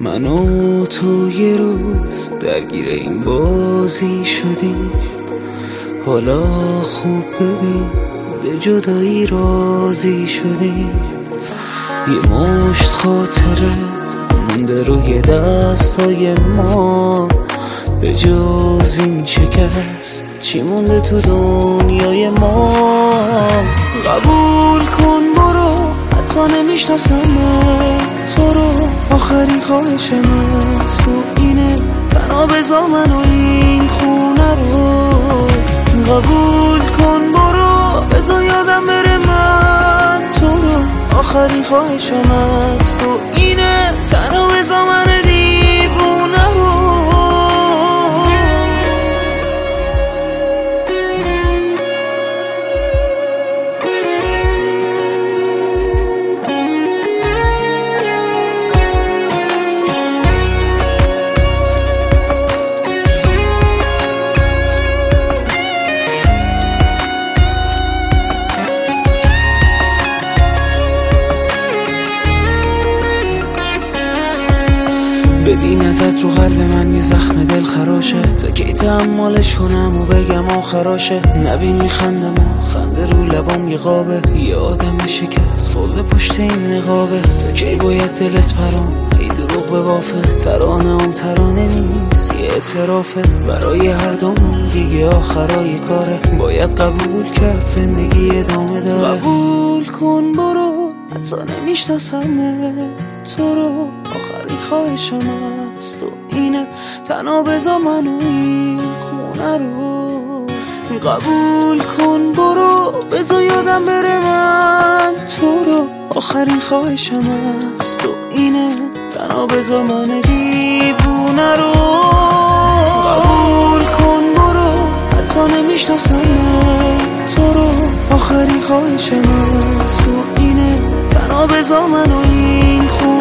من و تو یه روز درگیر این بازی شدیم. حالا خوب ببین به جدایی رازی شدیم. یه مشت خاطره مونده روی دستای ما. به جز این شکست چی مونده تو دنیای ما؟ قبول کن حتی نمی‌شناسم تو رو آخرین خواهش من تو اینه. تنها بزا من و این خونه رو. قبول کن برو. بزا یادم بره من. تو رو آخرین خواهشم از تو اینه. تنها بزا ببین ازت رو قلب من یه زخم دل خراشه. تا کی تحمالش کنم و بگم آخراشه نبین میخندم و خنده رو لبام یه قابه. یه آدم شکست خورده پشت این نقابه. تا کی باید دلت پرام؟ ای دروغ به بافه. ترانه هم ترانه نیست یه اعترافه. برای هر دومون دیگه آخرای کاره. باید قبول کرد زندگی ادامه داره. قبول کن برو حتی نمی‌شناسم تو رو آخرین خواهشم از تو اینه تنها بزا منو این خونه رو قبول کن. برو بزا یادم بره من تو رو آخرین خواهشم از تو اینه تنها بزا من دیوونه رو قبول کن. برو حتی نمی‌شناسم تو رو آخرین خواهشم از تو اینه تنها بزا منو این خونه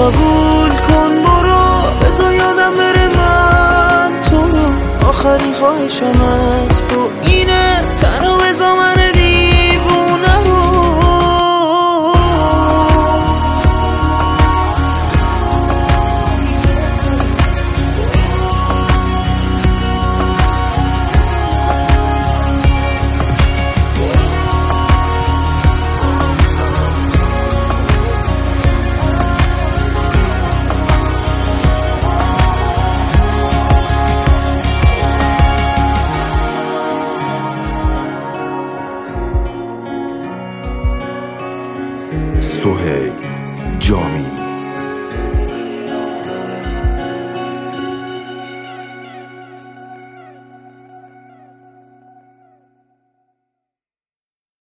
قبول کن برو. بزا یادم بره من تو رو. آخرین خواهشم از تو اینه. تنها بزا من سهیل جامی.